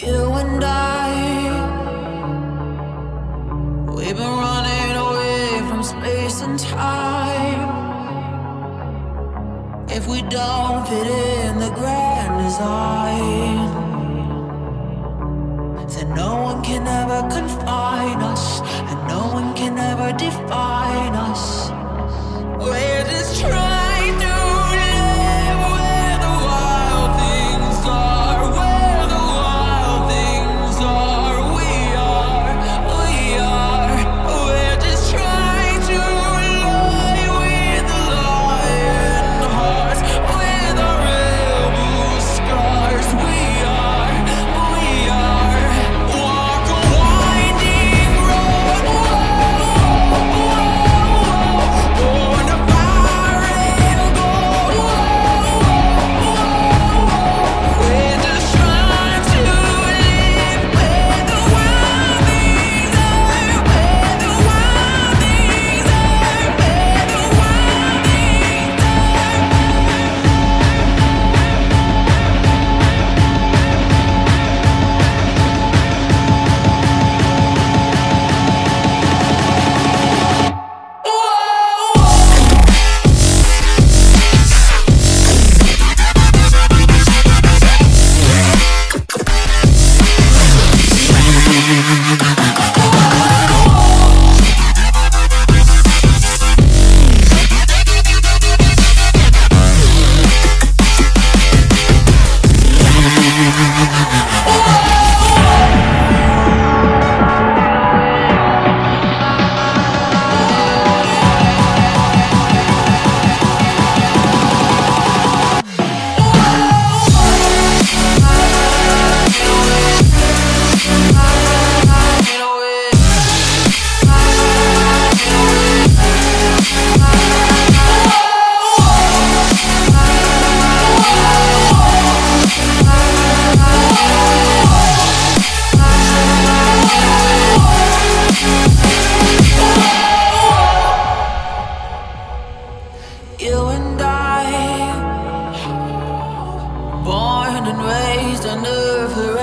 You and I, we've been running away from space and time. If we don't fit in the grand design, then no one can ever confine us, and no one can ever define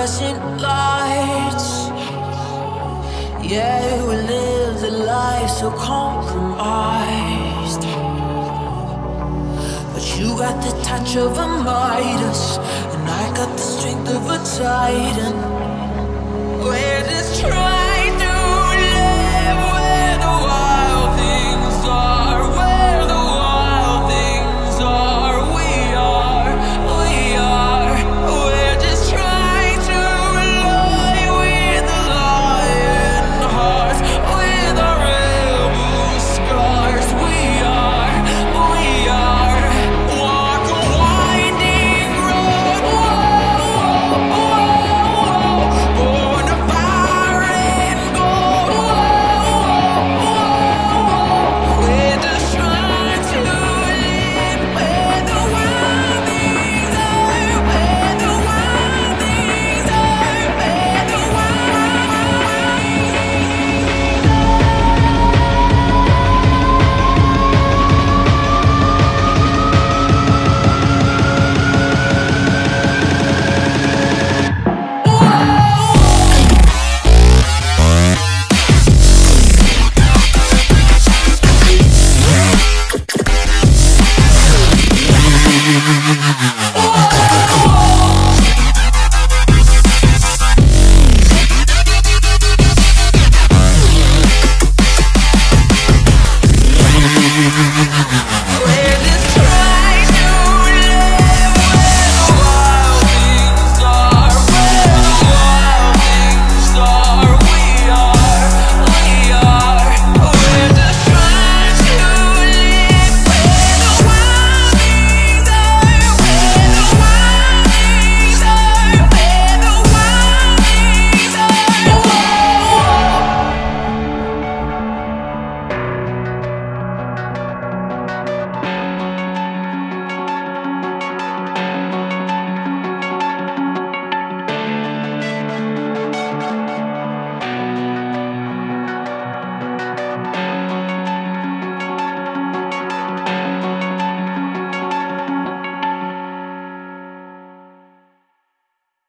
fluorescent lights. Yeah, we lived a life so compromised. But you got the touch of a Midas, and I got the strength of a Titan. We're just trying.